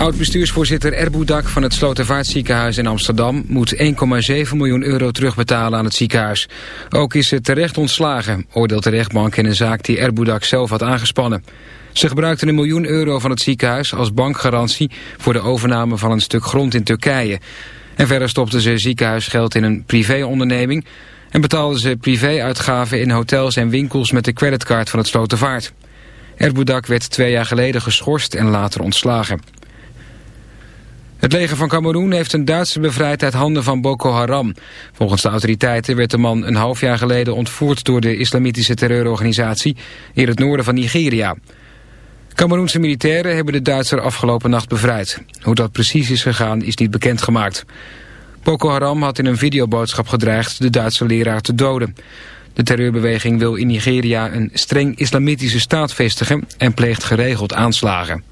Oud-bestuursvoorzitter Erboudak van het Slotervaartziekenhuis in Amsterdam... moet 1,7 miljoen euro terugbetalen aan het ziekenhuis. Ook is ze terecht ontslagen, oordeelt de rechtbank in een zaak die Erboudak zelf had aangespannen. Ze gebruikte een miljoen euro van het ziekenhuis als bankgarantie... voor de overname van een stuk grond in Turkije. En verder stopte ze ziekenhuisgeld in een privéonderneming... en betaalde ze privéuitgaven in hotels en winkels met de creditcard van het Slotervaart. Erboudak werd twee jaar geleden geschorst en later ontslagen. Het leger van Cameroen heeft een Duitse bevrijd uit handen van Boko Haram. Volgens de autoriteiten werd de man een half jaar geleden ontvoerd door de islamitische terreurorganisatie in het noorden van Nigeria. Cameroense militairen hebben de Duitser afgelopen nacht bevrijd. Hoe dat precies is gegaan is niet bekendgemaakt. Boko Haram had in een videoboodschap gedreigd de Duitse leraar te doden. De terreurbeweging wil in Nigeria een streng islamitische staat vestigen en pleegt geregeld aanslagen.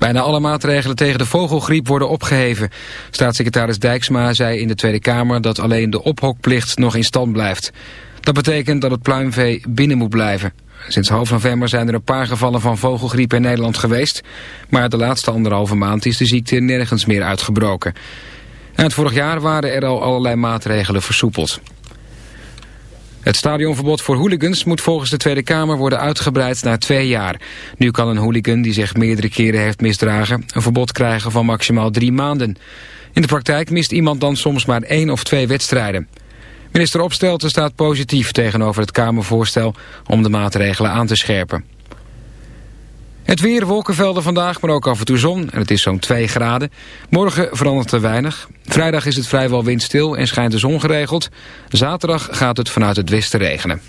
Bijna alle maatregelen tegen de vogelgriep worden opgeheven. Staatssecretaris Dijksma zei in de Tweede Kamer dat alleen de ophokplicht nog in stand blijft. Dat betekent dat het pluimvee binnen moet blijven. Sinds half november zijn er een paar gevallen van vogelgriep in Nederland geweest. Maar de laatste anderhalve maand is de ziekte nergens meer uitgebroken. En het vorig jaar waren er al allerlei maatregelen versoepeld. Het stadionverbod voor hooligans moet volgens de Tweede Kamer worden uitgebreid naar twee jaar. Nu kan een hooligan die zich meerdere keren heeft misdragen een verbod krijgen van maximaal drie maanden. In de praktijk mist iemand dan soms maar één of twee wedstrijden. Minister Opstelten staat positief tegenover het Kamervoorstel om de maatregelen aan te scherpen. Het weer, wolkenvelden vandaag, maar ook af en toe zon. En het is zo'n 2 graden. Morgen verandert er weinig. Vrijdag is het vrijwel windstil en schijnt de zon geregeld. Zaterdag gaat het vanuit het westen regenen.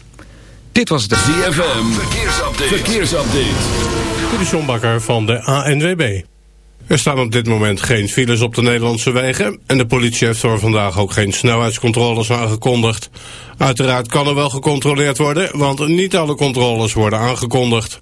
Dit was de ZFM. Verkeersupdate. Verkeersupdate. Dit is van de ANWB. Er staan op dit moment geen files op de Nederlandse wegen... en de politie heeft voor vandaag ook geen snelheidscontroles aangekondigd. Uiteraard kan er wel gecontroleerd worden... want niet alle controles worden aangekondigd.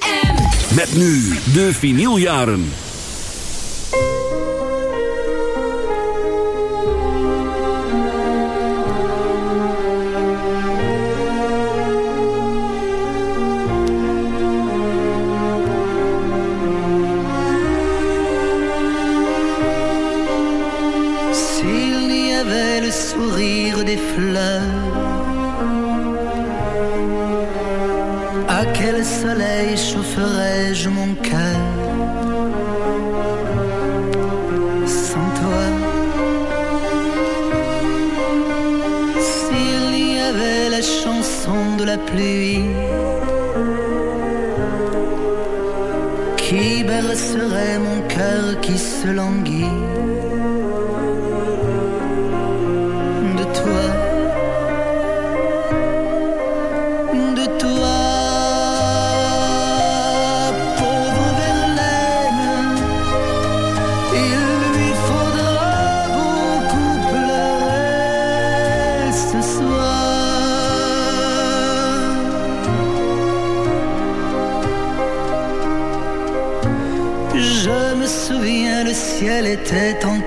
Met nu de vinyljaren. Pluie Qui bercerait mon cœur qui se languit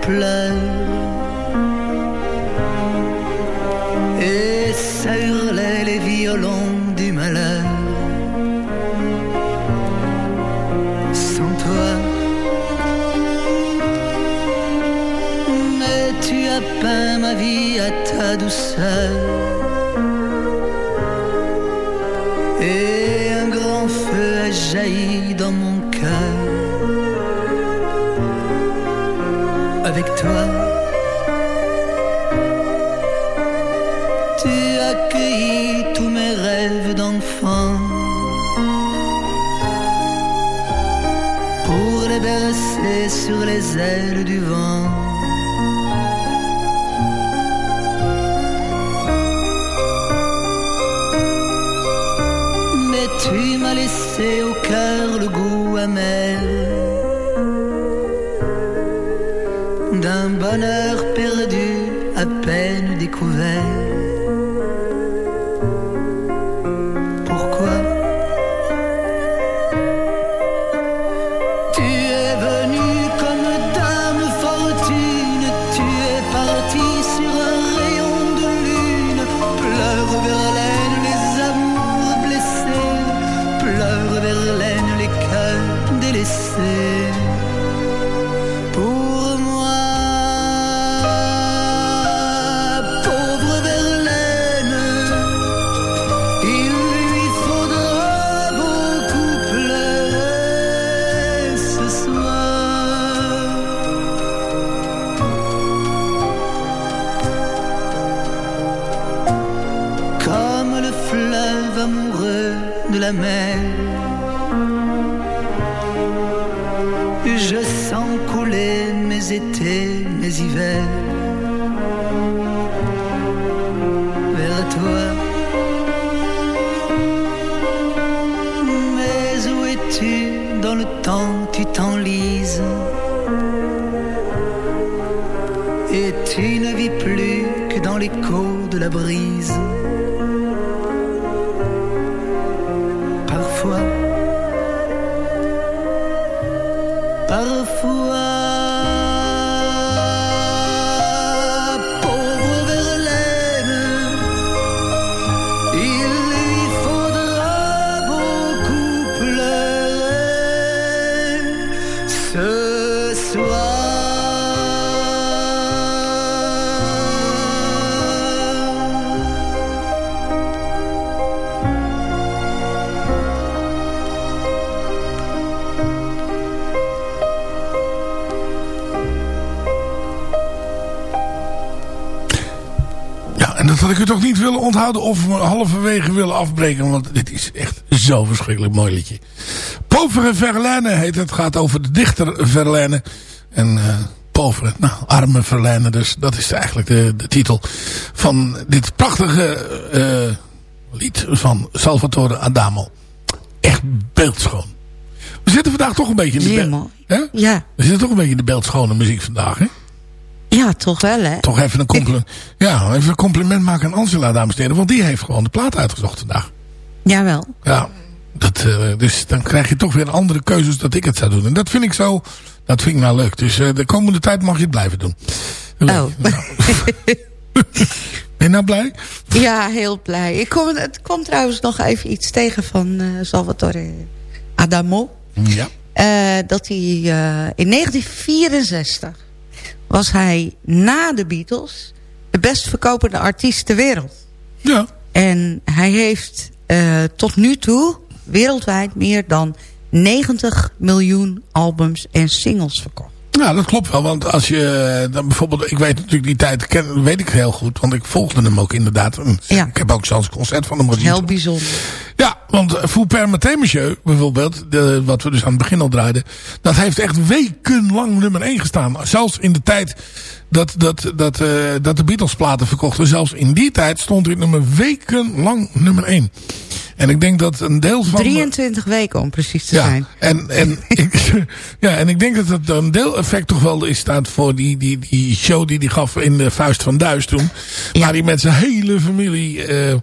pleurs. Et ça hurlait les violons du malheur. Sans toi, mais tu as peint ma vie à ta douceur. Mais tu m'as laissé au cœur le goût amer d'un bonheur perdu à peine découvert. Vers toi. Mais où es-tu dans le temps, tu t'enlises Et tu ne vis plus que dans l'écho de la brise. U toch niet willen onthouden of halverwege willen afbreken. Want dit is echt zo verschrikkelijk mooi liedje. Pauvre Verlaine heet het. gaat over de dichter Verlaine. En eh pauvre, nou, arme Verlaine. Dus dat is eigenlijk de, de titel van dit prachtige eh, lied van Salvatore Adamo. Echt beeldschoon. We zitten vandaag toch een beetje in de... Zeer be- mooi. Hè? Ja. We zitten toch een beetje in de beeldschone muziek vandaag, hè? Ja, toch wel hè. Toch even een compliment, ja, even een compliment maken aan Angela, dames en heren. Want die heeft gewoon de plaat uitgezocht vandaag. Jawel. Ja, dat, eh, dus dan krijg je toch weer andere keuzes dat ik het zou doen. En dat vind ik zo, dat vind ik nou leuk. Dus eh, de komende tijd mag je het blijven doen. Oh. Ben je nou blij? ja, heel blij. Ik kom, het kwam trouwens nog even iets tegen van eh, Salvatore Adamo. Ja. Dat hij in 1964 was hij na de Beatles de best verkopende artiest ter wereld. Ja. En hij heeft eh, tot nu toe wereldwijd meer dan 90 miljoen albums en singles verkocht. Ja, dat klopt wel. Want als je eh, dan bijvoorbeeld... Ik weet natuurlijk die tijd, ken, weet ik heel goed. Want ik volgde hem ook inderdaad. Ja. Ik heb ook zelfs een concert van hem gezien. Heel bijzonder. Ja, want Fou Père Maté Monsieur, bijvoorbeeld, de, wat we dus aan het begin al draaiden, dat heeft echt wekenlang nummer 1 gestaan. Zelfs in de tijd dat, dat, dat, eh, dat de Beatles platen verkochten, zelfs in die tijd stond dit nummer wekenlang nummer 1. En ik denk dat een deel van... 23 weken om precies te ja, zijn. En, en, ik, ja, en ik denk dat het een deel effect toch wel is staat voor die, die, die show die hij gaf in de Vuist van Duis toen. Waar hij met zijn hele familie eh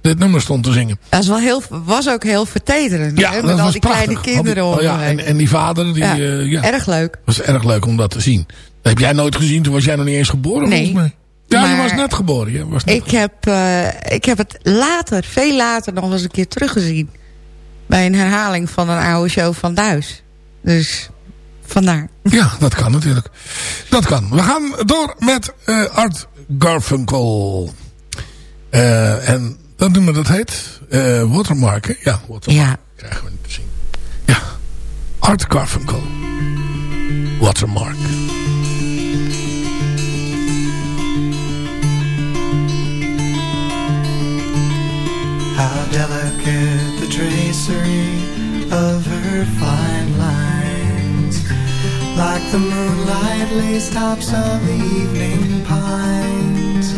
dit nummer stond te zingen. Dat is wel heel, was ook heel vertederend. Ja, hè, dat met al was die prachtig. kleine kinderen om oh, ja, en, en die vader, die, Ja, eh, ja. Erg leuk. was erg leuk om dat te zien. heb jij nooit gezien, toen was jij nog niet eens geboren Nee. volgens mij. Ja, je was net geboren. Je was net Ik heb, eh, ik heb het later, veel later nog eens een keer teruggezien. Bij een herhaling van een oude show van Duis. Dus vandaar. Ja, dat kan natuurlijk. Dat kan. We gaan door met eh, Art Garfunkel. Eh, en dat nummer dat heet Watermark. hè? Ja, Watermark. Ja. Krijgen we niet te zien. Ja. Art Garfunkel. Watermark. How delicate the tracery of her fine lines, like the moonlight lace tops of the evening pines,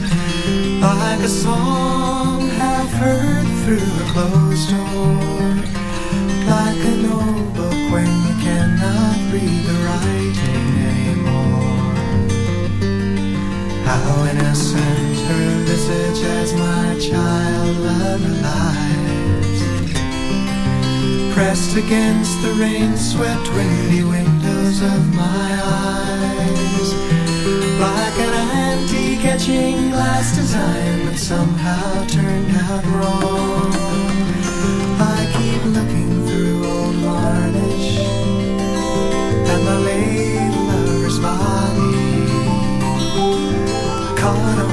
like a song half heard through a closed door, like an old book when you cannot read the writing anymore. How innocent her visage as my child lies. Pressed against the rain-swept windy windows of my eyes. Like an antique etching glass design that somehow turned out wrong. I keep looking through old varnish At my late lover's body. Caught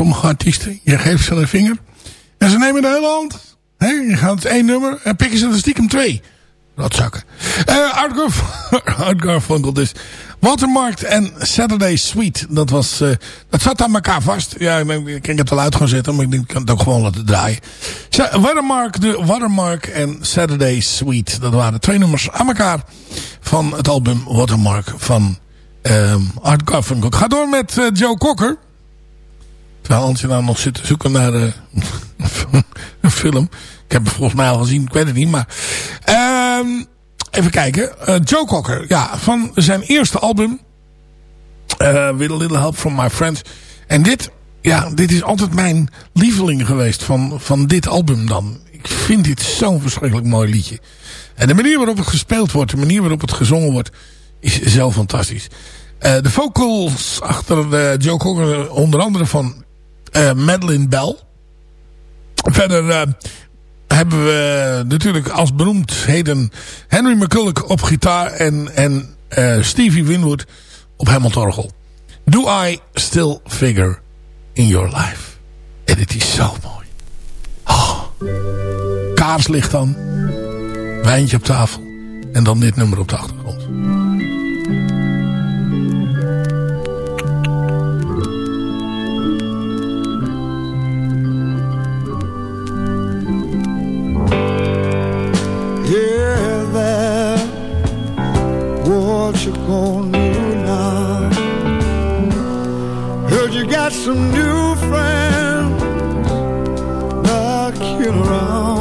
sommige artiesten, je geeft ze een vinger. En ze nemen de hele hand. Je gaat één nummer en pikken ze er stiekem twee. Rotzakken. Uh, Art, Garf Art Garfunkel dus. Watermarkt en Saturday Sweet. Dat, was, eh, dat zat aan elkaar vast. Ja, ik, heb het al uit gaan zetten, maar ik denk, ik kan het ook gewoon laten draaien. Watermark, de Watermark en Saturday Sweet. Dat waren twee nummers aan elkaar van het album Watermark van ehm, Art Garfunkel. Ik ga door met eh, Joe Cocker. Terwijl nou nog zit te zoeken naar eh, een film. Ik heb hem volgens mij al gezien, ik weet het niet. Maar ehm, even kijken. Eh, Joe Cocker, ja, van zijn eerste album. eh With a Little Help From My Friends. En dit, ja, dit is altijd mijn lieveling geweest van, van dit album dan. Ik vind dit zo'n verschrikkelijk mooi liedje. En de manier waarop het gespeeld wordt, de manier waarop het gezongen wordt, is zo fantastisch. De vocals achter de Joe Cocker, onder andere van eh Madeline Bell. Verder eh, hebben we natuurlijk als beroemdheden Henry McCulloch op gitaar en, en eh, Stevie Winwood op Hammondorgel. Do I Still Figure in Your Life? En het is zo mooi. Oh. Kaarslicht dan. Wijntje op tafel. En dan dit nummer op de achtergrond. What you gonna do now? Heard you got some new friends knocking around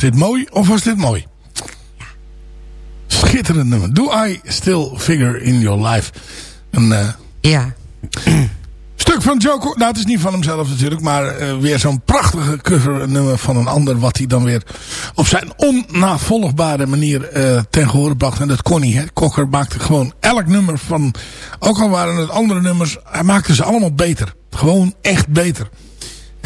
was dit mooi of was dit mooi? Schitterend nummer. Do I still figure in your life? Een eh, Ja. stuk van Joe Cocker. Nou, het is niet van hemzelf natuurlijk. Maar eh, weer zo'n prachtige cover nummer van een ander. Wat hij dan weer op zijn onnavolgbare manier eh, ten gehore bracht. En dat kon hij. Hè. Cocker maakte gewoon elk nummer van... Ook al waren het andere nummers. Hij maakte ze allemaal beter. Gewoon echt beter.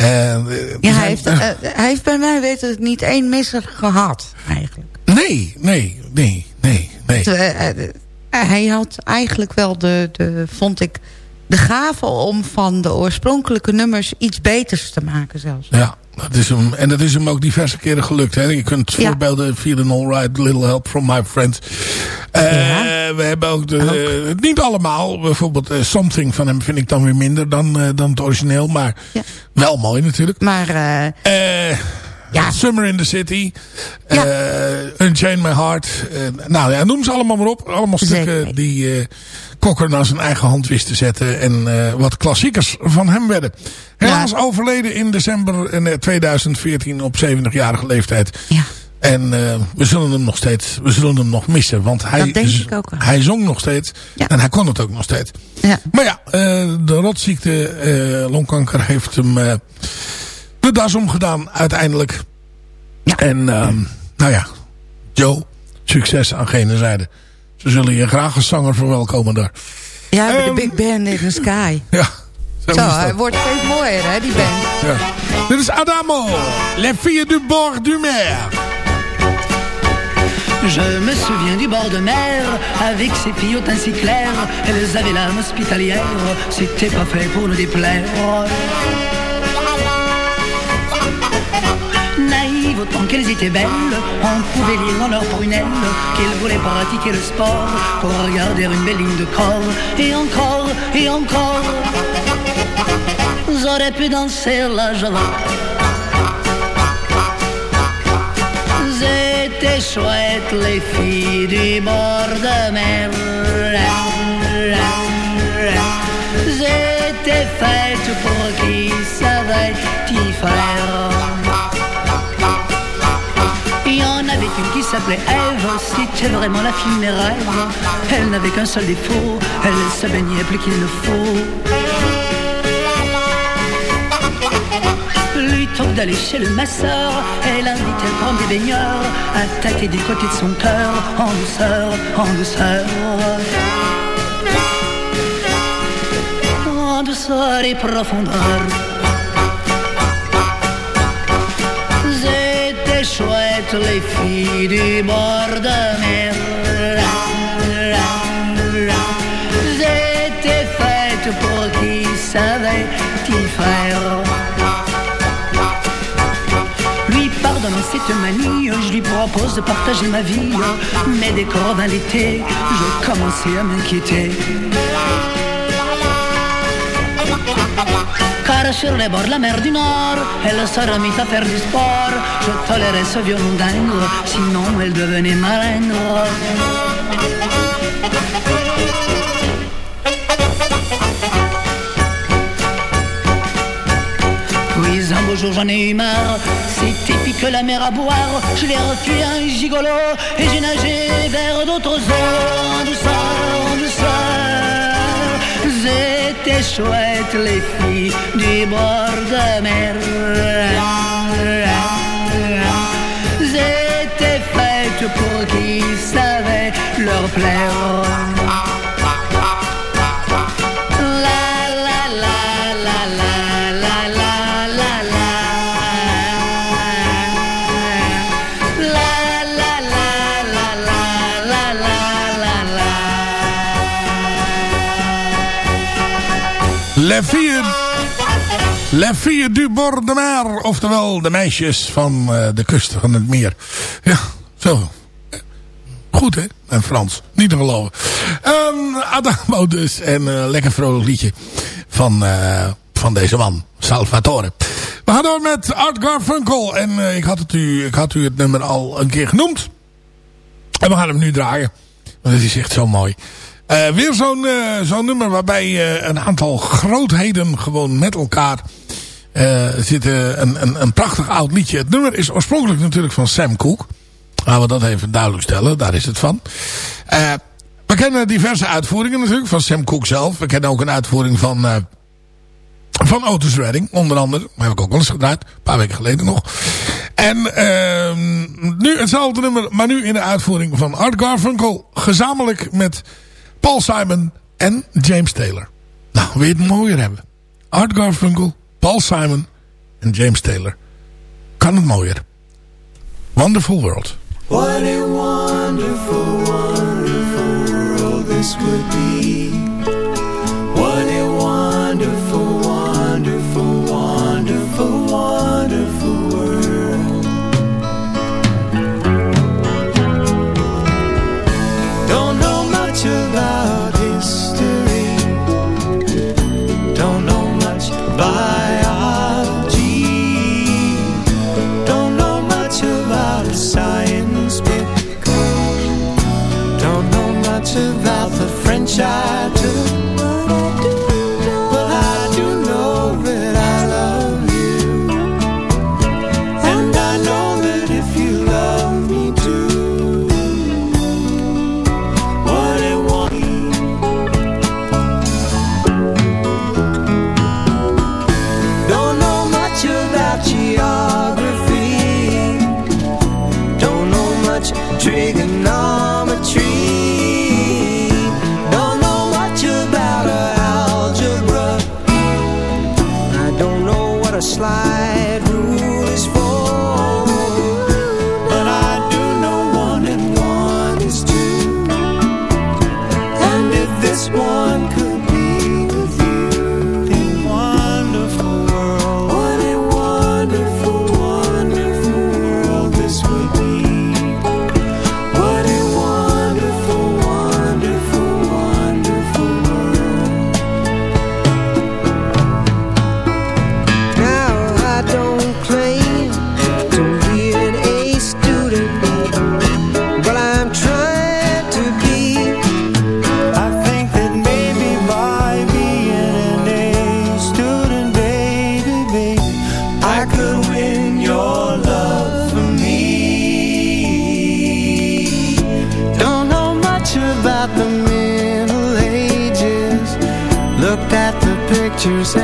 Eh, Ja, hij heeft, eh, hij heeft bij mij weten het niet één misser gehad, eigenlijk. Nee, nee, nee, nee, nee. Eh, hij had eigenlijk wel de, de, vond ik, de gave om van de oorspronkelijke nummers iets beters te maken zelfs. Ja, dat is hem, en dat is hem ook diverse keren gelukt. Hè? Je kunt Ja. voorbeelden, Feeling Alright, Little Help from My Friends. Eh, We hebben ook, de, eh, niet allemaal. Bijvoorbeeld eh, Something van hem vind ik dan weer minder dan, dan het origineel. Maar wel mooi natuurlijk. Maar eh, Summer in the City. eh Unchain My Heart. nou ja, noem ze allemaal maar op. Allemaal stukken die Cocker naar zijn eigen hand wist te zetten. En eh, wat klassiekers van hem werden. Helaas overleden in december eh, 2014 op 70-jarige leeftijd. Ja. En eh, we zullen hem nog steeds, we zullen hem nog missen. Want hij, hij zong nog steeds. En hij kon het ook nog steeds. Ja. Maar ja, eh, de rotziekte, eh, longkanker, heeft hem eh, de das omgedaan uiteindelijk. En ehm, nou ja, Joe, succes aan gene zijde. Ze zullen je graag als zanger verwelkomen daar. Ja, de Big Band in the Sky. Ja, zo, Zo, hij wordt steeds mooier, hè, die band. Ja. Dit is Adamo, Les Filles du Bord du Mer. Je me souviens du bord de mer, avec ses filles au teint si clair. Elles avaient l'âme hospitalière, c'était pas fait pour nous déplaire. Autant qu'elles étaient belles, on pouvait lire dans leurs prunelles qu'elles voulaient pratiquer le sport pour regarder une belle ligne de corps. Et encore, et encore, j'aurais pu danser la java. C'était chouette les filles du bord de mer. J'étais faite pour qui savait y faire. Une qui s'appelait Ève, c'était vraiment la fille de mes rêves. Elle n'avait qu'un seul défaut, elle se baignait plus qu'il ne faut. Plutôt d'aller chez le masseur, elle invitait le premier baigneur à tâter du côté de son cœur, en douceur, en douceur. En douceur et profondeur. C'était chouette les filles du bord de mer. J'étais faite pour qui savait faire. Lui pardonnant cette manie, je lui propose de partager ma vie. Mais dès qu'on l'été, je commençais à m'inquiéter. Les bords de la mer du Nord, elle se remit à faire du sport. Je tolérais ce violon dingue, sinon elle devenait malingre. Puis un beau jour j'en ai eu marre, c'est épique la mer à boire. Je l'ai refusé un gigolo et j'ai nagé vers d'autres eaux. En douceur, en douceur, c'était chouette les filles du bord de mer. C'était faites pour qui savait leur plaire. Filles du bord de mer. Oftewel de meisjes van eh, de kust van het meer. Ja, zo. Goed hè, en Frans. Niet te geloven. Um, Adamo dus. En een lekker vrolijk liedje van, eh, van deze man. Salvatore. We gaan door met Art Garfunkel. En eh, ik, had het u, ik had u het nummer al een keer genoemd. En we gaan hem nu draaien. Want het is echt zo mooi. Eh, weer zo'n eh, zo'n nummer waarbij eh, een aantal grootheden gewoon met elkaar zitten. Een, een, een prachtig oud liedje. Het nummer is oorspronkelijk natuurlijk van Sam Cooke. Laten we dat even duidelijk stellen. Daar is het van. We kennen diverse uitvoeringen natuurlijk van Sam Cooke zelf. We kennen ook een uitvoering van... van Otis Redding, onder andere. Dat heb ik ook wel eens gedraaid. Een paar weken geleden nog. En ehm, nu hetzelfde nummer, maar nu in de uitvoering van Art Garfunkel. Gezamenlijk met Paul Simon en James Taylor. Nou, wil je het mooier hebben? Art Garfunkel, Paul Simon en James Taylor. Kan het mooier. Wonderful World. What a wonderful, wonderful world this would be.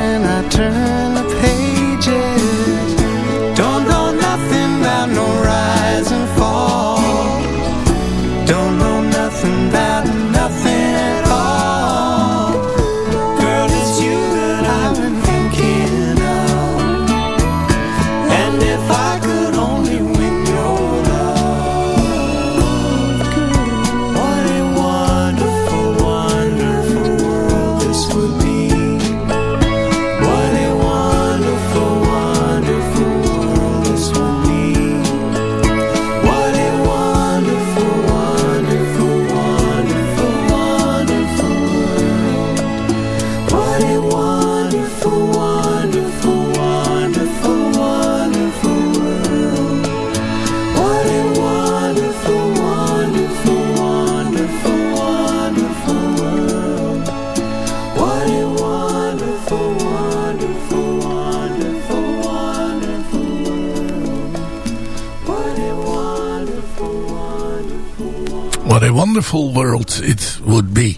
when I turn the pages. Wonderful world it would be.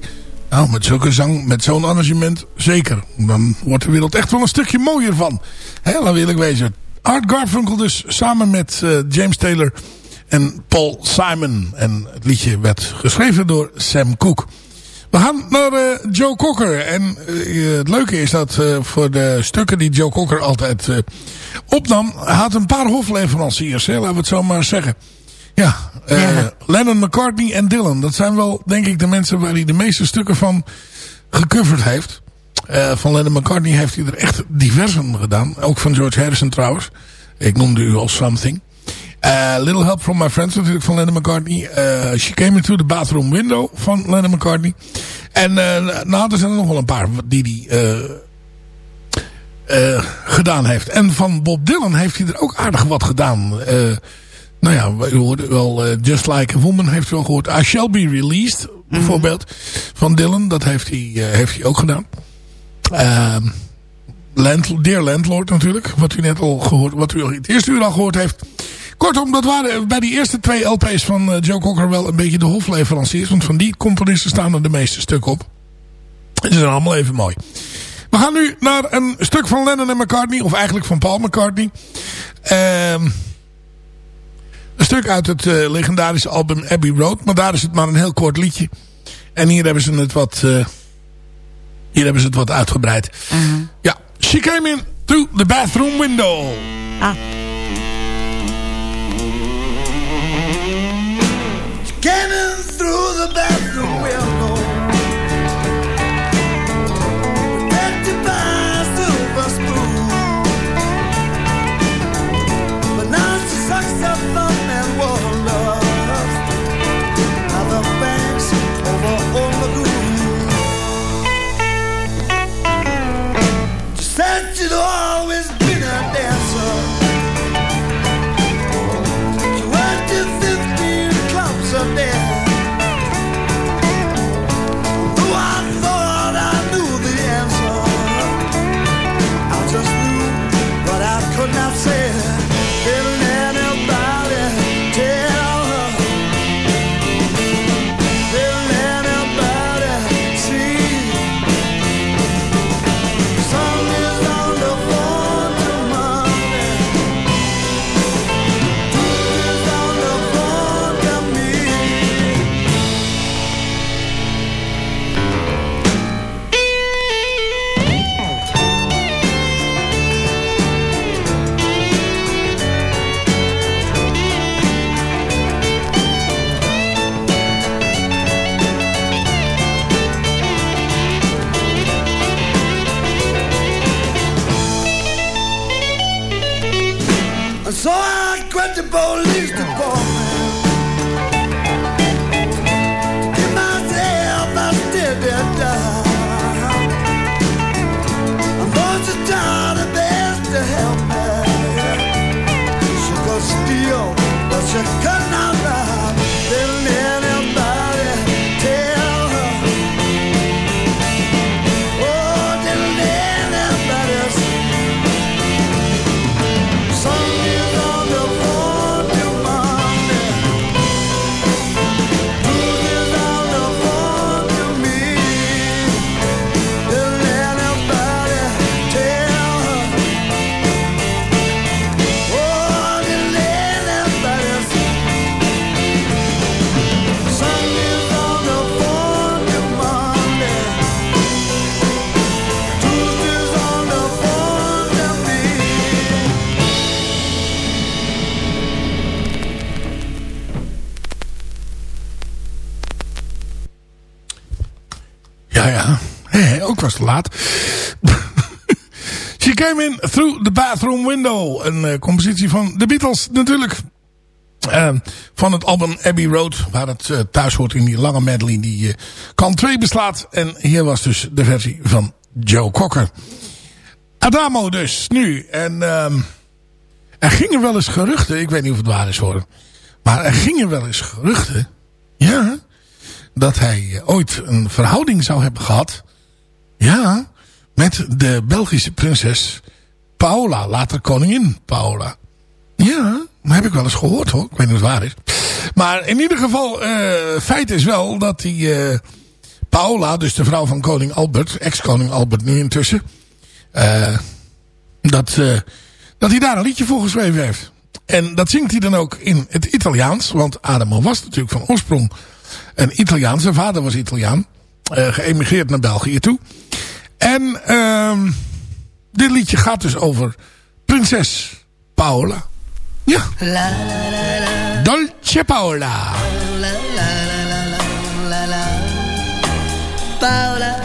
Nou, met zulke zang, met zo'n arrangement, zeker. Dan wordt de wereld echt wel een stukje mooier van. Heel laat eerlijk wezen. Art Garfunkel dus samen met uh, James Taylor en Paul Simon. En het liedje werd geschreven door Sam Cooke. We gaan naar uh, Joe Cocker. En uh, het leuke is dat voor de stukken die Joe Cocker altijd opnam... had een paar hofleveranciers, hè, laten we het zo maar zeggen. Ja, ja, Lennon, McCartney en Dylan. Dat zijn wel, denk ik, de mensen waar hij de meeste stukken van gecoverd heeft. van Lennon McCartney heeft hij er echt diverse gedaan. Ook van George Harrison trouwens. Ik noemde u al Something. Uh, Little Help From My Friends natuurlijk van Lennon McCartney. She Came Into The Bathroom Window van Lennon McCartney. En nou, er zijn er nog wel een paar die hij gedaan heeft. En van Bob Dylan heeft hij er ook aardig wat gedaan. Nou ja, u hoorde wel Just Like a Woman heeft u wel gehoord. I Shall Be Released bijvoorbeeld van Dylan. Dat heeft hij, heeft hij ook gedaan. Land, Dear Landlord natuurlijk. Wat u net al gehoord, wat u al het eerste uur al gehoord heeft. Kortom, dat waren bij die eerste twee LP's van uh, Joe Cocker wel een beetje de hofleveranciers. Want van die componisten staan er de meeste stukken op. Ze zijn allemaal even mooi. We gaan nu naar een stuk van Lennon en McCartney. Of eigenlijk van Paul McCartney. Ehm een stuk uit het uh, legendarische album Abbey Road. Maar daar is het maar een heel kort liedje. En hier hebben ze het wat, uh, hier hebben ze het wat uitgebreid. Uh -huh. Ja, She Came In Through the Bathroom Window. Ah. Came in through the bathroom window. Through the bathroom window. Een uh, compositie van de Beatles natuurlijk. Uh, van het album Abbey Road. Waar het uh, thuis hoort in die lange medley die uh, kant 2 beslaat. En hier was dus de versie van Joe Cocker. Adamo dus, nu. En um, er gingen wel eens geruchten. Ik weet niet of het waar is hoor. Maar er gingen wel eens geruchten. Ja dat hij ooit een verhouding zou hebben gehad. Ja, met de Belgische prinses Paola, later koningin Paola. Ja, dat heb ik wel eens gehoord hoor. Ik weet niet of het waar is. Maar in ieder geval, eh, feit is wel dat die eh, Paola, dus de vrouw van koning Albert, ex-koning Albert nu intussen, eh, dat, dat hij daar een liedje voor geschreven heeft. En dat zingt hij dan ook in het Italiaans, want Adamo was natuurlijk van oorsprong een Italiaan. Zijn vader was Italiaan, geëmigreerd naar België toe. En ehm dit liedje gaat dus over prinses Paola. Ja. Dolce Paola. Paola,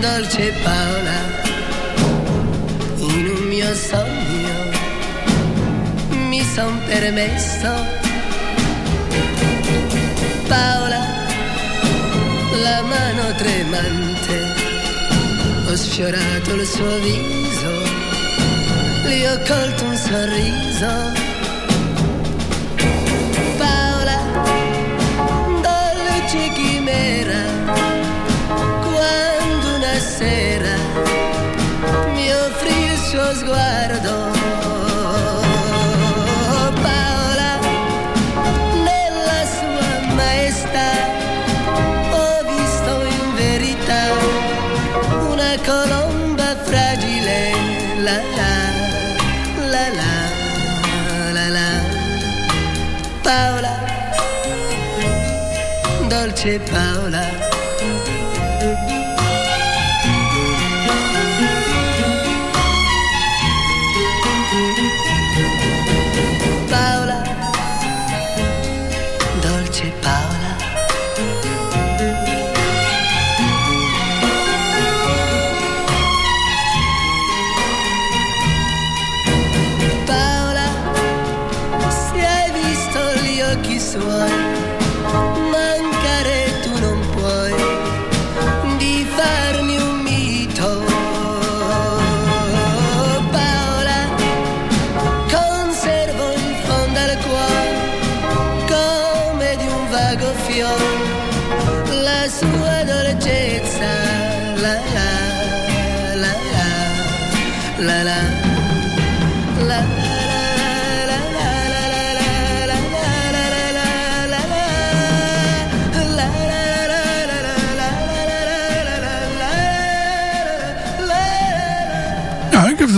dolce Paola, in un mio sogno mi son permesso. Paola, la mano tremante, ho sfiorato il suo viso, gli ho colto un sorriso. La la, la la, la la. Paola, dolce. Paola,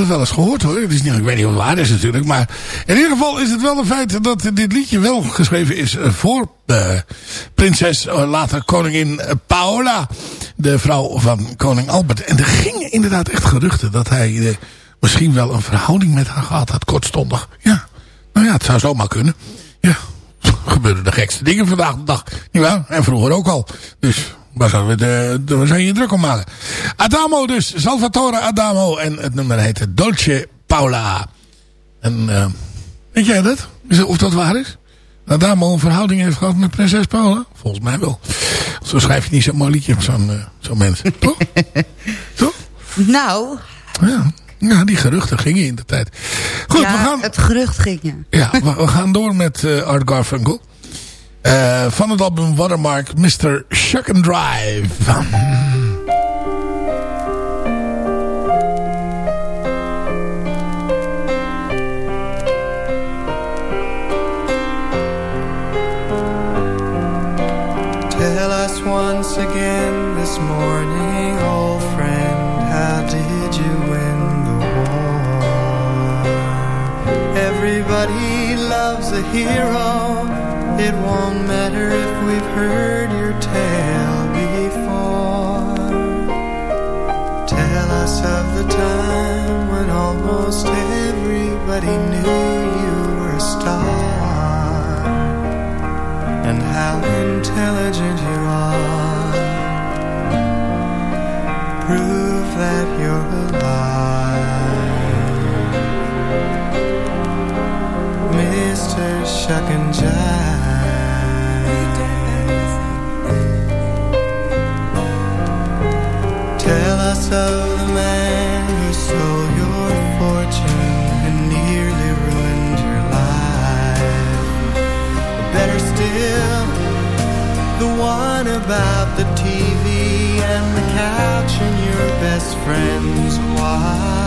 het wel eens gehoord hoor. Het is niet, ik weet niet of het waar is natuurlijk. Maar in ieder geval is het wel een feit dat dit liedje wel geschreven is voor eh, prinses, eh, later koningin Paola. De vrouw van koning Albert. En er gingen inderdaad echt geruchten dat hij eh, misschien wel een verhouding met haar gehad had. Kortstondig. Ja, nou ja, het zou zomaar kunnen. Ja, gebeuren de gekste dingen vandaag de dag. Nietwaar? En vroeger ook al. Dus waar zou, we de, de, waar zou je je druk om maken? Adamo dus. Salvatore Adamo. En het nummer heet Dolce Paola. En uh, weet jij dat? Dat? Of dat waar is? Adamo een verhouding heeft gehad met prinses Paola? Volgens mij wel. Zo schrijf je niet zo'n mooi liedje zo'n uh, zo mensen. Toch? Toch? Nou. Ja. Ja, die geruchten gingen in de tijd. Goed, ja, we gaan... het gerucht ging, ja. Ja, we, we gaan door met uh, Art Garfunkel. Uh, van het album Watermark, Mr. Shuck and Drive. Tell us once again this morning, old friend, how did you win the war? Everybody loves a hero. It won't matter if we've heard your tale before. Tell us of the time when almost everybody knew you were a star and how intelligent you are. Prove that you're alive, Mr. Shuck and Jive. About the man who stole your fortune and nearly ruined your life Better still the one above the TV and the couch and your best friend's wife.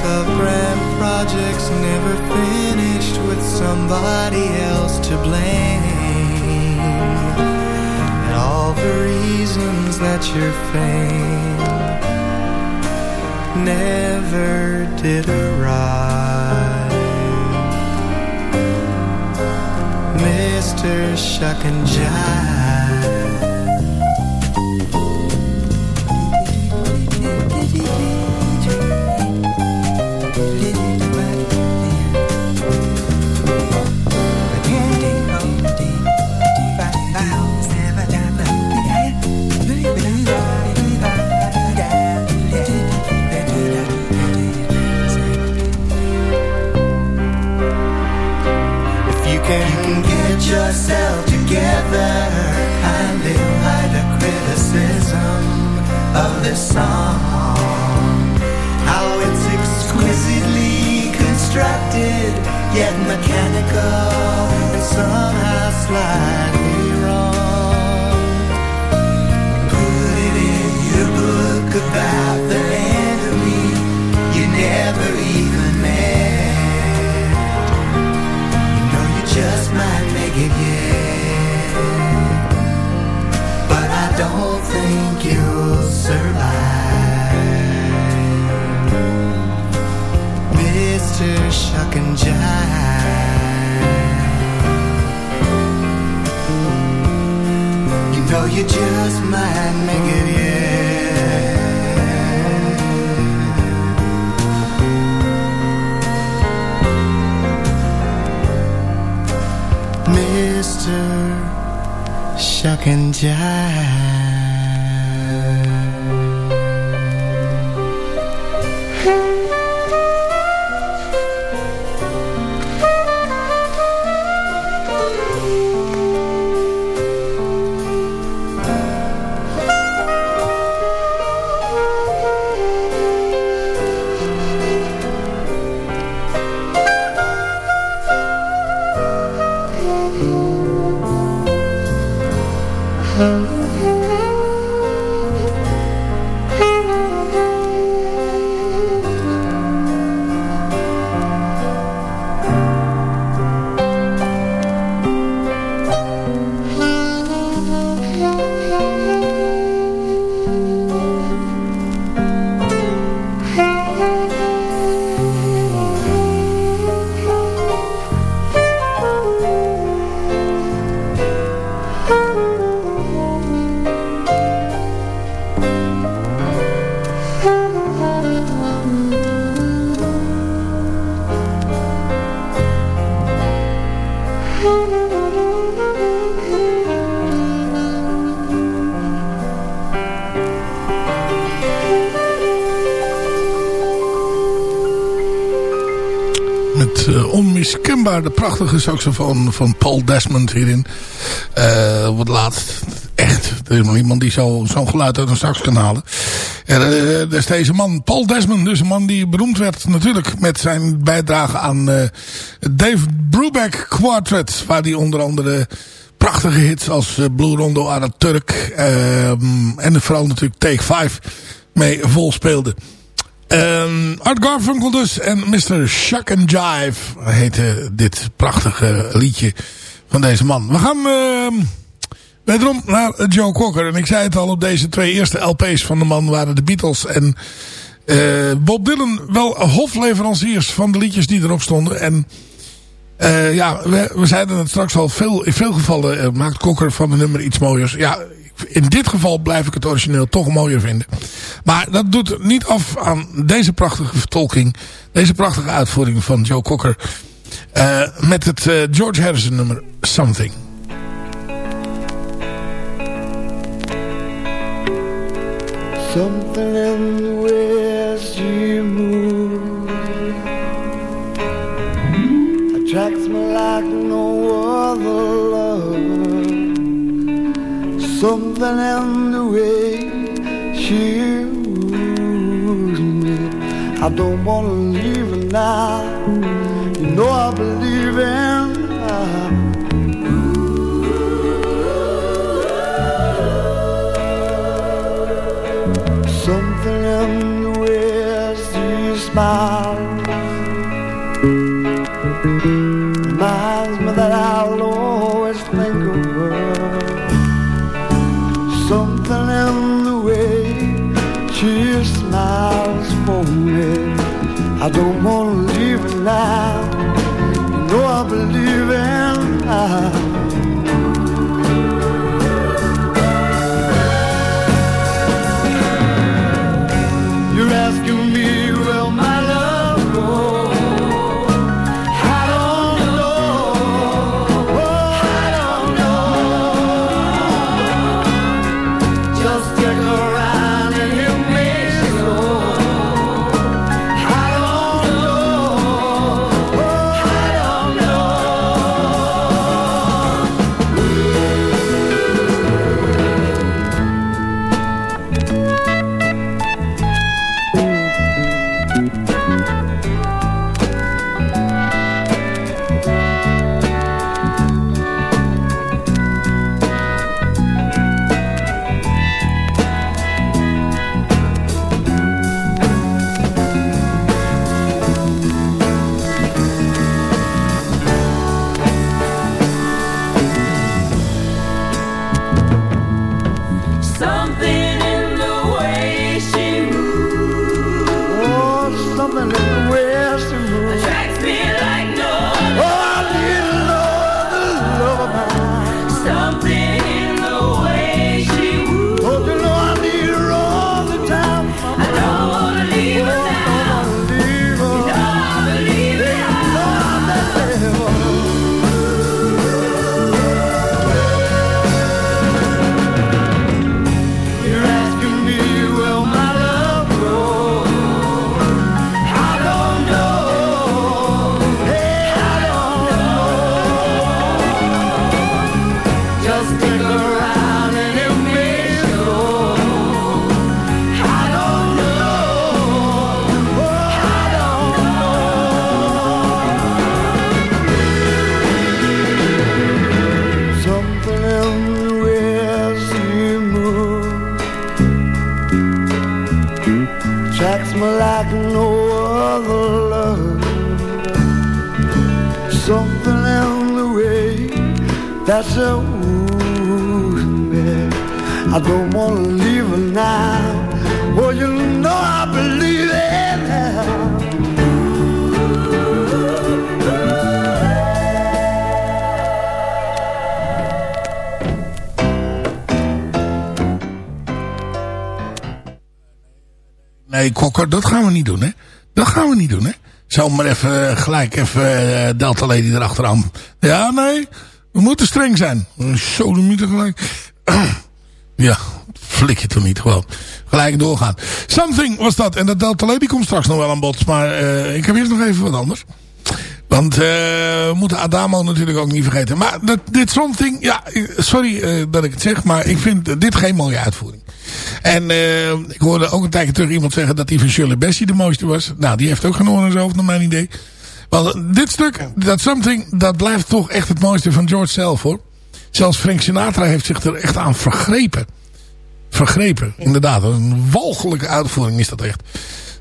Of grand projects never finished with somebody else to blame. And all the reasons that your fame never did arrive. Mr. Shuck and Jive. This song. How it's exquisitely constructed, yet mechanical, and somehow slightly You just might make it yet Mr. Shuck and Jive. Onmiskenbaar de prachtige saxofoon van Paul Desmond hierin. Eh, op het laatst. Echt. Er is nog iemand die zo- zo'n geluid uit een sax kan halen. En, eh, is deze man, Paul Desmond. Dus een man die beroemd werd natuurlijk met zijn bijdrage aan eh Dave Brubeck Quartet. Waar hij onder andere prachtige hits als eh, Blue Rondo aan Turk. ehm, en vooral natuurlijk Take 5 mee vol speelde. Ehm, Art Garfunkel dus en Mr. Shuck and Jive heette dit prachtige liedje van deze man. We gaan ehm wederom naar Joe Cocker. En ik zei het al, op deze twee eerste LP's van de man waren de Beatles en eh, Bob Dylan wel hofleveranciers van de liedjes die erop stonden. En eh, ja, we, we zeiden het straks al, veel, in veel gevallen eh, maakt Cocker van de nummer iets mooiers. Ja, in dit geval blijf ik het origineel toch mooier vinden. Maar dat doet niet af aan deze prachtige vertolking. Deze prachtige uitvoering van Joe Cocker. eh, met het eh, George Harrison nummer Something. Something in the way she moves attracts me like no other. Something in the way she moves me. I don't wanna leave her now. You know I believe in her. Something in the way she smiles. I don't wanna leave it now. You know I believe in love. Well, you know I believe. Nee, Kokker, dat gaan we niet doen, hè. Dat gaan we niet doen, hè. Zo maar even, eh, gelijk even eh, Delta Lady erachteraan. Ja, nee. We moeten streng zijn. Zo, de gelijk. ja, flik je toch niet gewoon. Gelijk doorgaan. Something was dat. En dat Delta Lady komt straks nog wel aan bod. Maar eh, ik heb eerst nog even wat anders. Want eh, we moeten Adamo natuurlijk ook niet vergeten. Maar dat, dit Something, ja, sorry eh, dat ik het zeg. Maar ik vind dit geen mooie uitvoering. En ik hoorde ook een tijdje terug iemand zeggen dat die van Shirley Bessie de mooiste was. Nou, die heeft ook geen oren in naar mijn idee. Want dit stuk, dat Something, dat blijft toch echt het mooiste van George zelf hoor. Zelfs Frank Sinatra heeft zich er echt aan vergrepen. Vergrepen, inderdaad. Een walgelijke uitvoering is dat echt.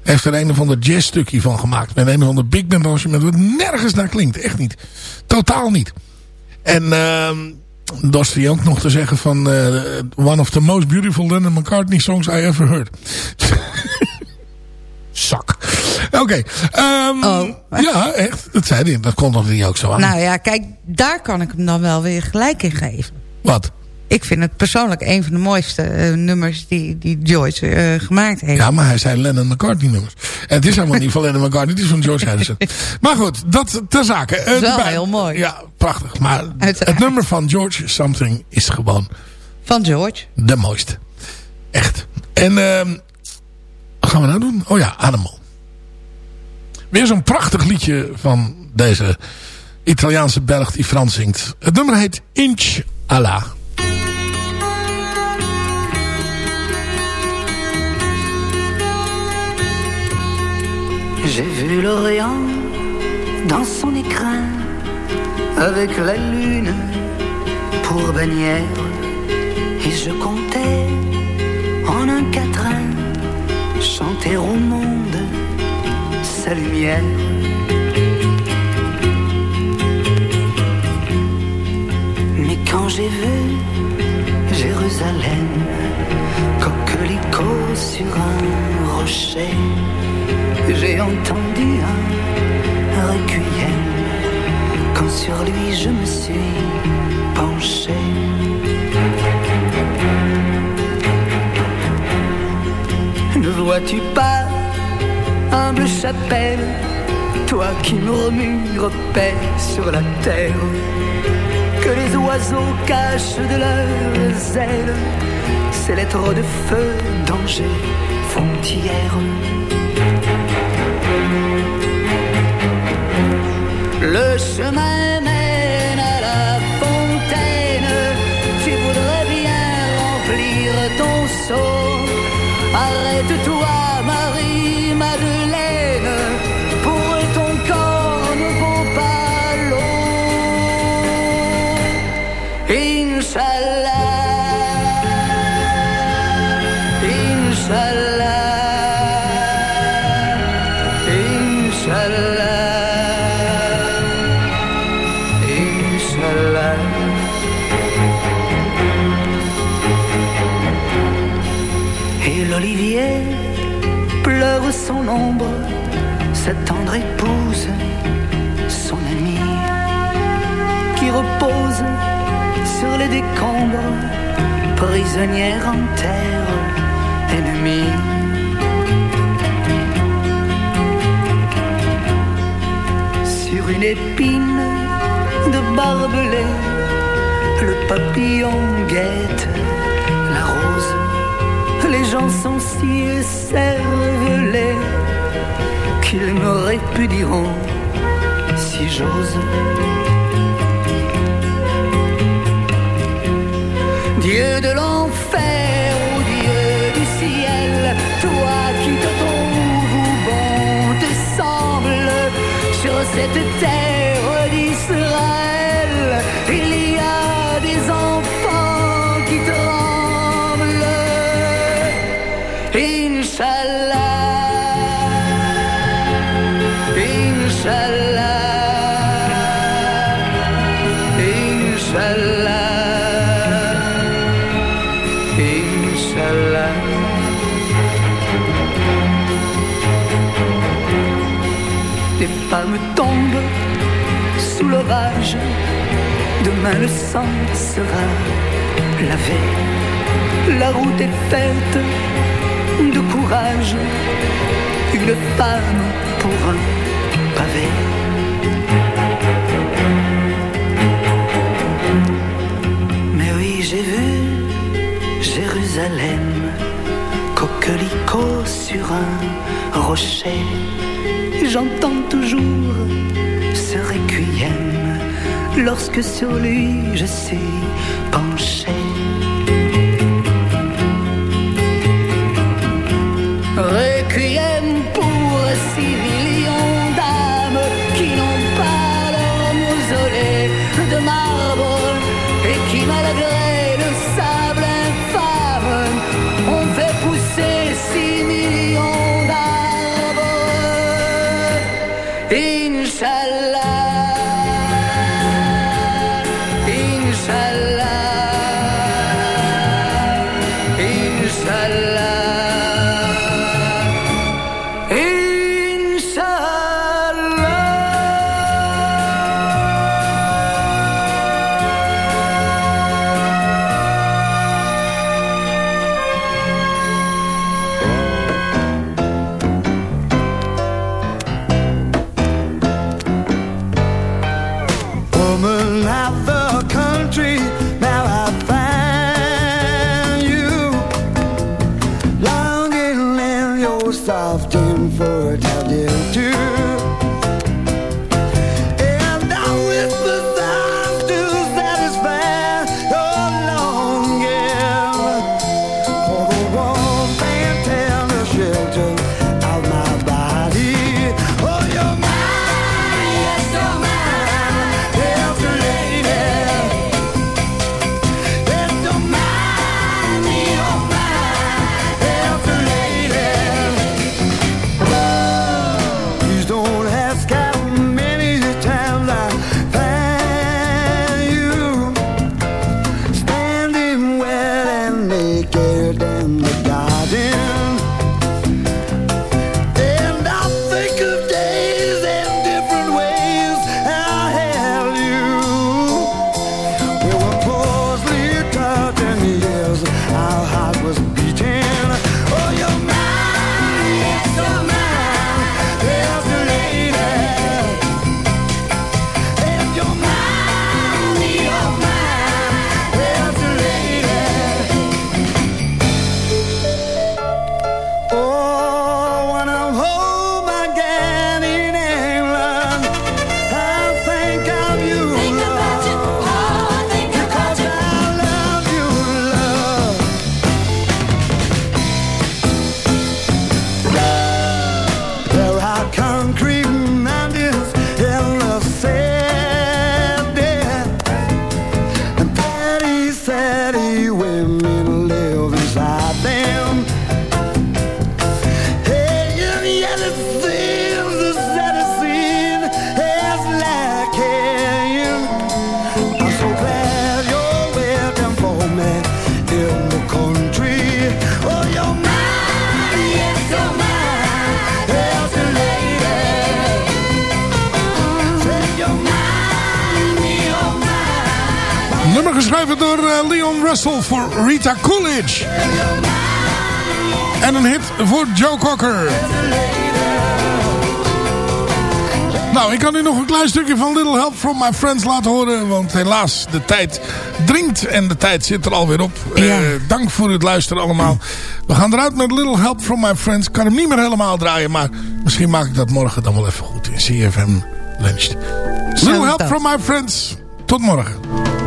Hij heeft er een of ander jazzstukje van gemaakt. Met een of ander big band arrangement. Wat nergens naar klinkt. Echt niet. Totaal niet. En uh, dat is ook nog te zeggen van... Uh, one of the most beautiful Lennon McCartney songs I ever heard. Zak. Oké. Okay. Um, oh. Ja, echt. Dat zei hij. Dat kon nog niet ook zo aan. Nou ja, kijk, daar kan ik hem dan wel weer gelijk in geven. Wat? Ik vind het persoonlijk een van de mooiste uh, nummers die, die George uh, gemaakt heeft. Ja, maar hij zei Lennon McCartney nummers. En het is helemaal niet van Lennon McCartney, het is van George Harrison. maar goed, dat ter zake. Uh, dat is wel heel mooi. Ja, prachtig. Maar Uiteraard. het nummer van George Something is gewoon... Van George? De mooiste. Echt. En wat gaan we nou doen? Oh ja, Animal. Weer zo'n prachtig liedje van deze Italiaanse Belg die Frans zingt. Het nummer heet Inch Allah. J'ai vu l'Orient dans son écrin avec la lune pour bannière et je comptais en un quatrain chanter au monde sa lumière. Mais quand j'ai vu Jérusalem, coquelicot sur un rocher, j'ai entendu un requiem quand sur lui je me suis penché. Ne vois-tu pas, humble chapelle, toi qui murmures paix sur la terre, que les oiseaux cachent de leurs ailes ces lettres de feu, danger, frontière. Chemin pleure son ombre, sa tendre épouse, son amie, qui repose sur les décombres, prisonnière en terre ennemie. Sur une épine de barbelé, le papillon guette la rose. Gens sont si cervelés qu'ils me répudieront si j'ose. Dieu de l'enfer, ô Dieu du ciel, toi qui te trouves bon te semble, sur cette terre d'Israël, il tombent sous l'orage. Demain le sang sera lavé. La route est faite de courage. Une femme pour un pavé. Mais oui, j'ai vu Jérusalem, coquelicot sur un rocher. J'entends toujours ce requiem lorsque sur lui je suis penché. Russell voor Rita Coolidge. En een hit voor Joe Cocker. Nou, ik kan u nog een klein stukje van Little Help From My Friends laten horen. Want helaas, de tijd dringt en de tijd zit er alweer op. Ja. Eh, dank voor het luisteren allemaal. We gaan eruit met Little Help From My Friends. Ik kan hem niet meer helemaal draaien, maar misschien maak ik dat morgen dan wel even goed in CFM Lunch. Little Help. From My Friends. Tot morgen.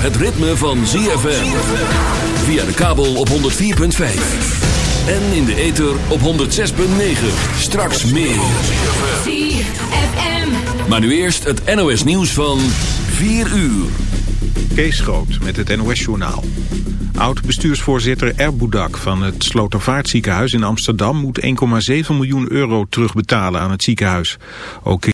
het ritme van ZFM. Via de kabel op 104.5. En in de ether op 106.9. Straks meer. ZFM. Maar nu eerst het NOS nieuws van 4 uur. Kees Groot met het NOS-journaal. Oud-bestuursvoorzitter Erboudak van het Slotervaartziekenhuis in Amsterdam... moet 1,7 miljoen euro terugbetalen aan het ziekenhuis. Ook